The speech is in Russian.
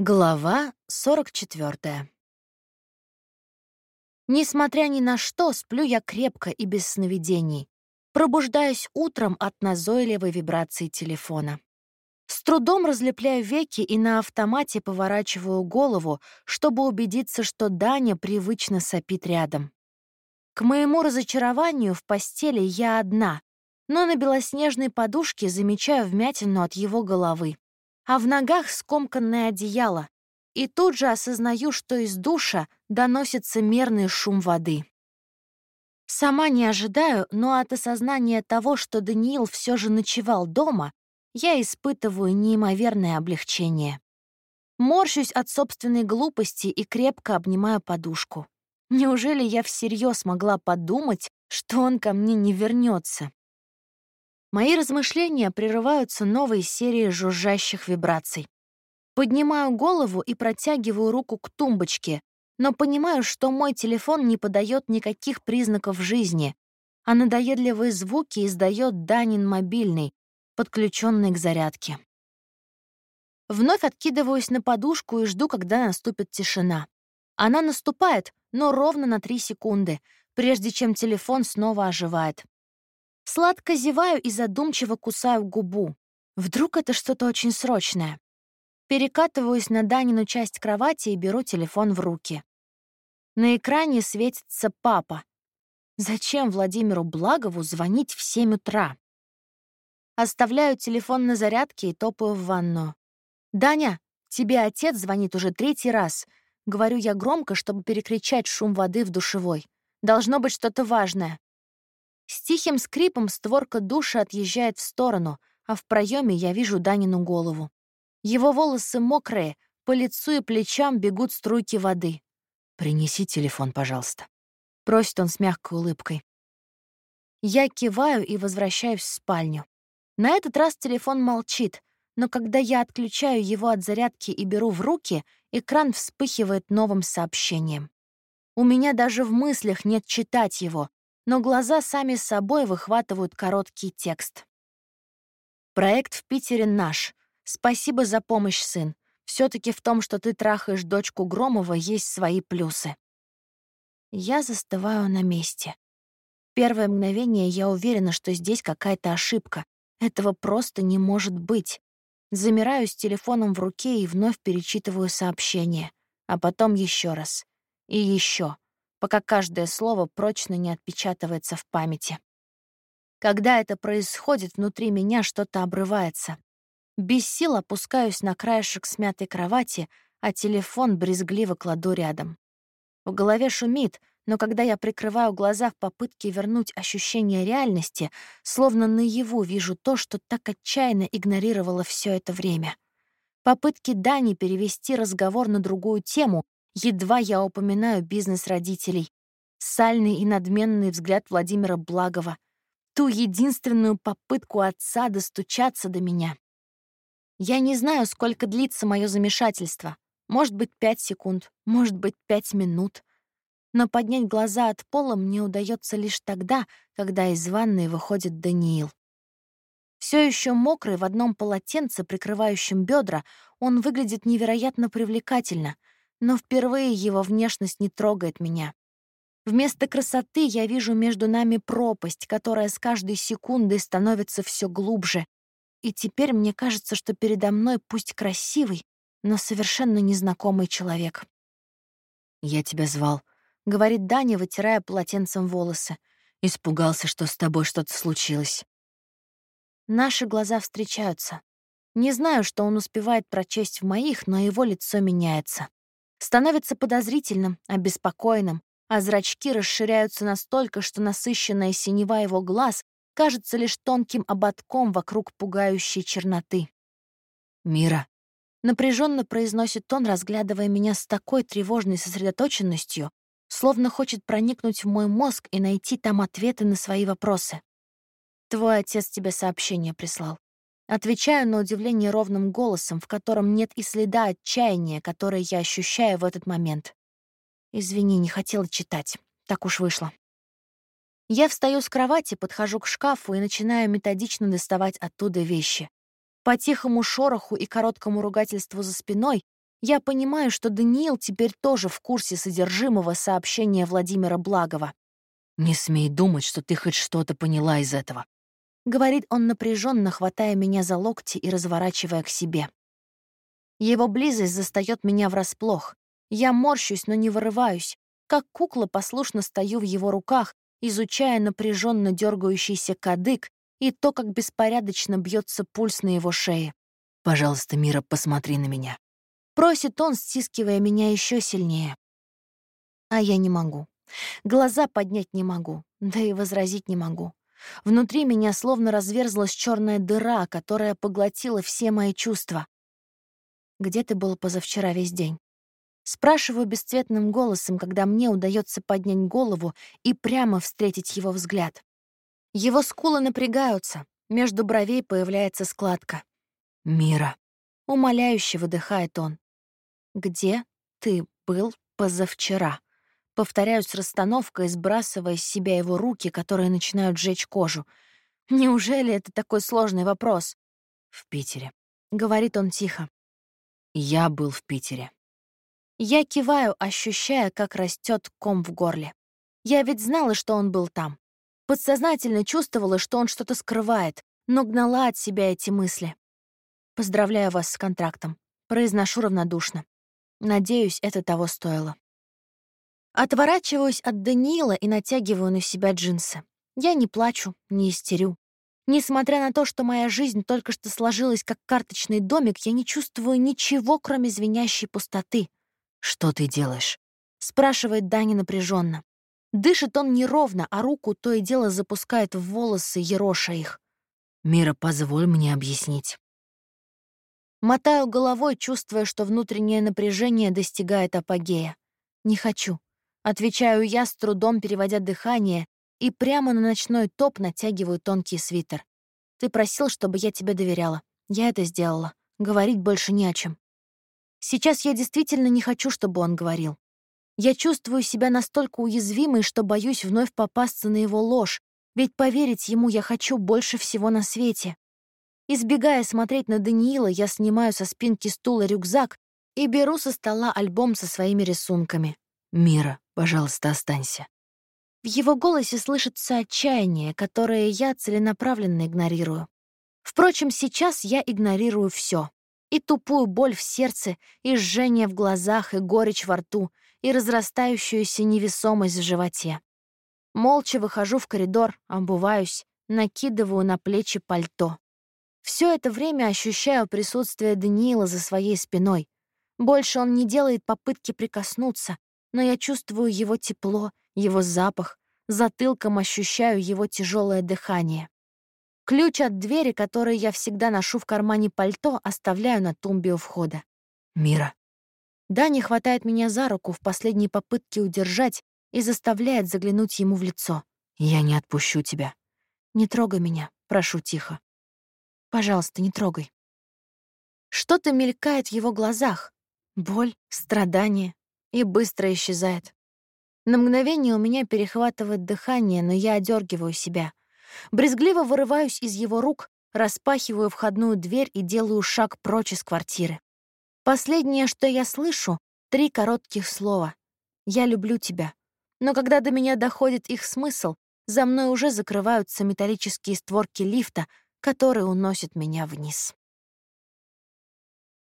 Глава 44. Несмотря ни на что, сплю я крепко и без сновидений. Пробуждаюсь утром от назойливой вибрации телефона. С трудом разлепляю веки и на автомате поворачиваю голову, чтобы убедиться, что Даня привычно сопит рядом. К моему разочарованию в постели я одна, но на белоснежной подушке замечаю вмятину от его головы а в ногах скомканное одеяло, и тут же осознаю, что из душа доносится мерный шум воды. Сама не ожидаю, но от осознания того, что Даниил все же ночевал дома, я испытываю неимоверное облегчение. Морщусь от собственной глупости и крепко обнимаю подушку. Неужели я всерьез могла подумать, что он ко мне не вернется? Мои размышления прерываются новой серией жужжащих вибраций. Поднимаю голову и протягиваю руку к тумбочке, но понимаю, что мой телефон не подает никаких признаков жизни, а надоедливые звуки издает Данин мобильный, подключенный к зарядке. Вновь откидываюсь на подушку и жду, когда наступит тишина. Она наступает, но ровно на три секунды, прежде чем телефон снова оживает. Сладко зеваю и задумчиво кусаю губу. Вдруг это что-то очень срочное. Перекатываюсь на Данину часть кровати и беру телефон в руки. На экране светится папа. Зачем Владимиру Благову звонить в 7 утра? Оставляю телефон на зарядке и топаю в ванную. «Даня, тебе отец звонит уже третий раз», — говорю я громко, чтобы перекричать шум воды в душевой. «Должно быть что-то важное». С тихим скрипом створка душа отъезжает в сторону, а в проеме я вижу Данину голову. Его волосы мокрые, по лицу и плечам бегут струйки воды. «Принеси телефон, пожалуйста», — просит он с мягкой улыбкой. Я киваю и возвращаюсь в спальню. На этот раз телефон молчит, но когда я отключаю его от зарядки и беру в руки, экран вспыхивает новым сообщением. У меня даже в мыслях нет читать его, но глаза сами собой выхватывают короткий текст. Проект в Питере наш. Спасибо за помощь, сын. все таки в том, что ты трахаешь дочку Громова, есть свои плюсы. Я застываю на месте. Первое мгновение я уверена, что здесь какая-то ошибка. Этого просто не может быть. Замираю с телефоном в руке и вновь перечитываю сообщение. А потом еще раз. И еще пока каждое слово прочно не отпечатывается в памяти. Когда это происходит, внутри меня что-то обрывается. Без сил опускаюсь на краешек смятой кровати, а телефон брезгливо кладу рядом. В голове шумит, но когда я прикрываю глаза в попытке вернуть ощущение реальности, словно наяву вижу то, что так отчаянно игнорировала все это время. Попытки Дани перевести разговор на другую тему, Едва я упоминаю бизнес родителей, сальный и надменный взгляд Владимира Благова, ту единственную попытку отца достучаться до меня. Я не знаю, сколько длится мое замешательство. Может быть, пять секунд, может быть, пять минут. Но поднять глаза от пола мне удается лишь тогда, когда из ванной выходит Даниил. Все еще мокрый в одном полотенце, прикрывающем бедра, он выглядит невероятно привлекательно — но впервые его внешность не трогает меня. Вместо красоты я вижу между нами пропасть, которая с каждой секундой становится все глубже. И теперь мне кажется, что передо мной пусть красивый, но совершенно незнакомый человек. «Я тебя звал», — говорит Даня, вытирая полотенцем волосы. «Испугался, что с тобой что-то случилось». Наши глаза встречаются. Не знаю, что он успевает прочесть в моих, но его лицо меняется становится подозрительным, обеспокоенным, а зрачки расширяются настолько, что насыщенная синева его глаз кажется лишь тонким ободком вокруг пугающей черноты. «Мира», — напряженно произносит он, разглядывая меня с такой тревожной сосредоточенностью, словно хочет проникнуть в мой мозг и найти там ответы на свои вопросы. «Твой отец тебе сообщение прислал. Отвечаю на удивление ровным голосом, в котором нет и следа отчаяния, которое я ощущаю в этот момент. Извини, не хотела читать. Так уж вышло. Я встаю с кровати, подхожу к шкафу и начинаю методично доставать оттуда вещи. По тихому шороху и короткому ругательству за спиной Я понимаю, что Даниил теперь тоже в курсе содержимого сообщения Владимира Благова. «Не смей думать, что ты хоть что-то поняла из этого», — говорит он напряженно, хватая меня за локти и разворачивая к себе. Его близость застаёт меня врасплох. Я морщусь, но не вырываюсь. Как кукла послушно стою в его руках, изучая напряженно дергающийся кадык и то, как беспорядочно бьется пульс на его шее. «Пожалуйста, Мира, посмотри на меня». Просит он, стискивая меня еще сильнее. А я не могу. Глаза поднять не могу, да и возразить не могу. Внутри меня словно разверзлась черная дыра, которая поглотила все мои чувства. «Где ты был позавчера весь день?» Спрашиваю бесцветным голосом, когда мне удается поднять голову и прямо встретить его взгляд. Его скулы напрягаются, между бровей появляется складка. «Мира», — умоляюще выдыхает он. «Где ты был позавчера?» Повторяю с расстановкой, сбрасывая с себя его руки, которые начинают жечь кожу. «Неужели это такой сложный вопрос?» «В Питере», — говорит он тихо. «Я был в Питере». Я киваю, ощущая, как растет ком в горле. Я ведь знала, что он был там. Подсознательно чувствовала, что он что-то скрывает, но гнала от себя эти мысли. «Поздравляю вас с контрактом», — произношу равнодушно. Надеюсь, это того стоило. Отворачиваюсь от Даниила и натягиваю на себя джинсы. Я не плачу, не истерю. Несмотря на то, что моя жизнь только что сложилась как карточный домик, я не чувствую ничего, кроме звенящей пустоты. «Что ты делаешь?» — спрашивает Дани напряженно. Дышит он неровно, а руку то и дело запускает в волосы, ероша их. «Мира, позволь мне объяснить». Мотаю головой, чувствуя, что внутреннее напряжение достигает апогея. «Не хочу». Отвечаю я, с трудом переводя дыхание, и прямо на ночной топ натягиваю тонкий свитер. «Ты просил, чтобы я тебе доверяла. Я это сделала. Говорить больше не о чем». Сейчас я действительно не хочу, чтобы он говорил. Я чувствую себя настолько уязвимой, что боюсь вновь попасться на его ложь, ведь поверить ему я хочу больше всего на свете. Избегая смотреть на Даниила, я снимаю со спинки стула рюкзак и беру со стола альбом со своими рисунками. «Мира, пожалуйста, останься». В его голосе слышится отчаяние, которое я целенаправленно игнорирую. Впрочем, сейчас я игнорирую все: И тупую боль в сердце, и жжение в глазах, и горечь во рту, и разрастающуюся невесомость в животе. Молча выхожу в коридор, обуваюсь, накидываю на плечи пальто. Все это время ощущаю присутствие Даниила за своей спиной. Больше он не делает попытки прикоснуться, но я чувствую его тепло, его запах, затылком ощущаю его тяжелое дыхание. Ключ от двери, который я всегда ношу в кармане пальто, оставляю на тумбе у входа. «Мира». Дани хватает меня за руку в последней попытке удержать и заставляет заглянуть ему в лицо. «Я не отпущу тебя». «Не трогай меня, прошу тихо». Пожалуйста, не трогай. Что-то мелькает в его глазах. Боль, страдание. И быстро исчезает. На мгновение у меня перехватывает дыхание, но я одергиваю себя. Брезгливо вырываюсь из его рук, распахиваю входную дверь и делаю шаг прочь из квартиры. Последнее, что я слышу, — три коротких слова. «Я люблю тебя». Но когда до меня доходит их смысл, за мной уже закрываются металлические створки лифта, который уносит меня вниз.